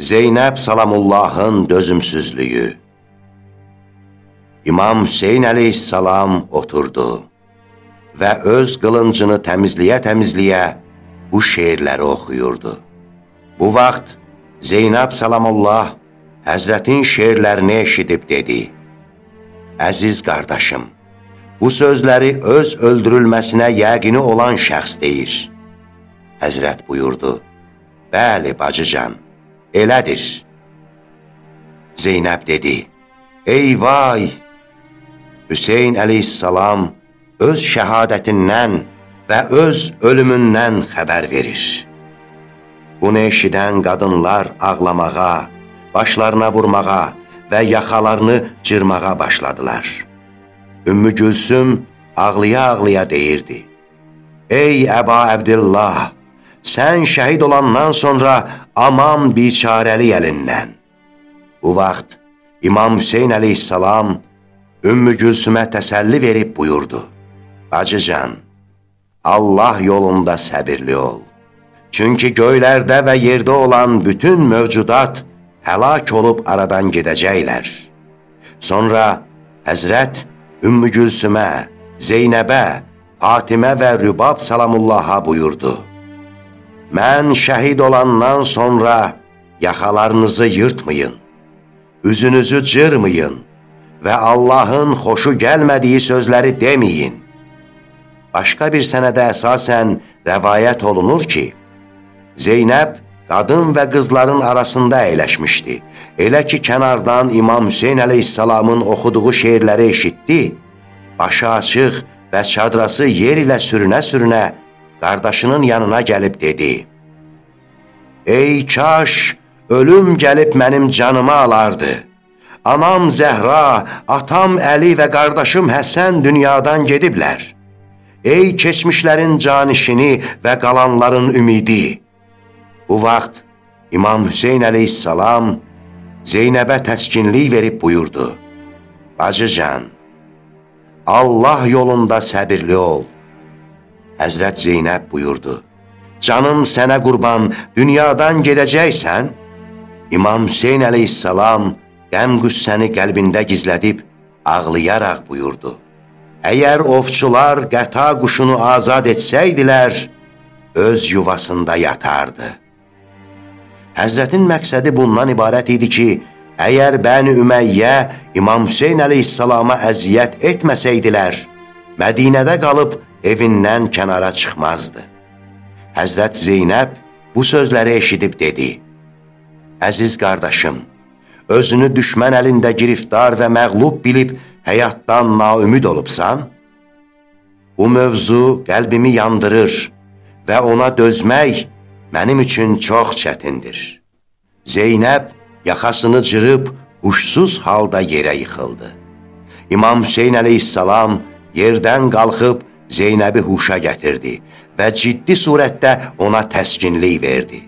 Zeynəb Salamullahın dözümsüzlüyü İmam Hüseyin əleyhissalam oturdu və öz qılıncını təmizliyə-təmizliyə bu şeirləri oxuyurdu. Bu vaxt Zeynəb Salamullah Həzrətin şeirlərini eşidib dedi, Əziz qardaşım, bu sözləri öz öldürülməsinə yəqini olan şəxs deyir. Həzrət buyurdu, Bəli, bacıcan, elədir. Zeynəb dedi, Ey vay! Hüseyin əleyhissalam öz şəhadətindən və öz ölümündən xəbər verir. Bunu eşidən qadınlar ağlamağa, başlarına vurmağa və yaxalarını cırmağa başladılar. Ümmü Gülsüm ağlaya-ağlaya deyirdi, Ey Əba Əbdillah! sən şəhid olandan sonra aman biçarəli əlindən. Bu vaxt İmam Hüseyin əleyhissalam Ümmü Gülsümə təsəlli verib buyurdu, Bacıcan, Allah yolunda səbirli ol. Çünki göylərdə və yerdə olan bütün mövcudat həlak olub aradan gedəcəklər. Sonra Həzrət Ümmü Gülsümə, Zeynəbə, Fatimə və Rübab Salamullaha buyurdu, Mən şəhid olandan sonra yaxalarınızı yırtmayın, üzünüzü cırmayın və Allahın xoşu gəlmədiyi sözləri deməyin. Başqa bir sənədə əsasən rəvayət olunur ki, Zeynəb qadın və qızların arasında əyləşmişdi. Elə ki, kənardan İmam Hüseyin əleyhissalamın oxuduğu şeirləri eşitdi, başı açıq və çadrası yer ilə sürünə-sürünə qardaşının yanına gəlib dedi, Ey kaş, ölüm gəlib mənim canımı alardı. Anam Zəhra, atam Əli və qardaşım Həsən dünyadan gediblər. Ey keçmişlərin canişini və qalanların ümidi. Bu vaxt İmam Hüseyin əleyhissalam Zeynəbə təskinlik verib buyurdu. Bacıcan, Allah yolunda səbirli ol. Həzrət Zeynəb buyurdu, Canım sənə qurban, dünyadan gedəcəksən? İmam Hüseyin əleyhissalam qəm qüssəni qəlbində gizlədib, ağlayaraq buyurdu. Əgər ovçular qəta quşunu azad etsəydilər, öz yuvasında yatardı. Həzrətin məqsədi bundan ibarət idi ki, əgər Bəni Üməyyə İmam Hüseyin əleyhissalama əziyyət etməsəydilər, Mədinədə qalıb evindən kənara çıxmazdı. Həzrət Zeynəb bu sözləri eşidib dedi, Əziz qardaşım, özünü düşmən əlində giriftar və məğlub bilib həyatdan naümid olubsan? Bu mövzu qəlbimi yandırır və ona dözmək mənim üçün çox çətindir. Zeynəb yaxasını cırıb huşsuz halda yerə yıxıldı. İmam Hüseyin əleyhissalam yerdən qalxıb Zeynəbi huşa gətirdi və ciddi surətdə ona təskinlik verdi.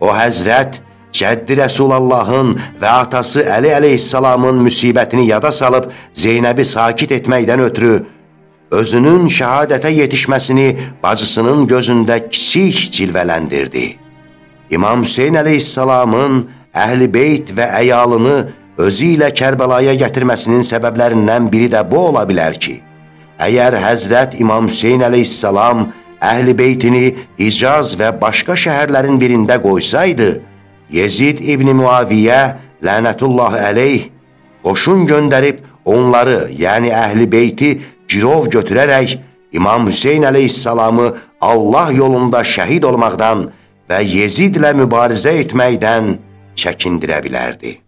O həzrət Cəddi Rəsulallahın və atası Əli əleyhissalamın müsibətini yada salıb Zeynəbi sakit etməkdən ötürü özünün şəhadətə yetişməsini bacısının gözündə kiçik cilvələndirdi. İmam Hüseyin əleyhissalamın əhl-i beyt və əyalını özü ilə Kərbəlaya gətirməsinin səbəblərindən biri də bu ola bilər ki, Əgər Həzrət İmam Hüseyin əleyhissalam əhl-i beytini İcaz və başqa şəhərlərin birində qoysaydı, Yezid İbni Muaviyyə lənətullah əleyh qoşun göndərib onları, yəni əhl-i beyti girov götürərək İmam Hüseyin əleyhissalamı Allah yolunda şəhid olmaqdan və Yezidlə mübarizə etməkdən çəkindirə bilərdi.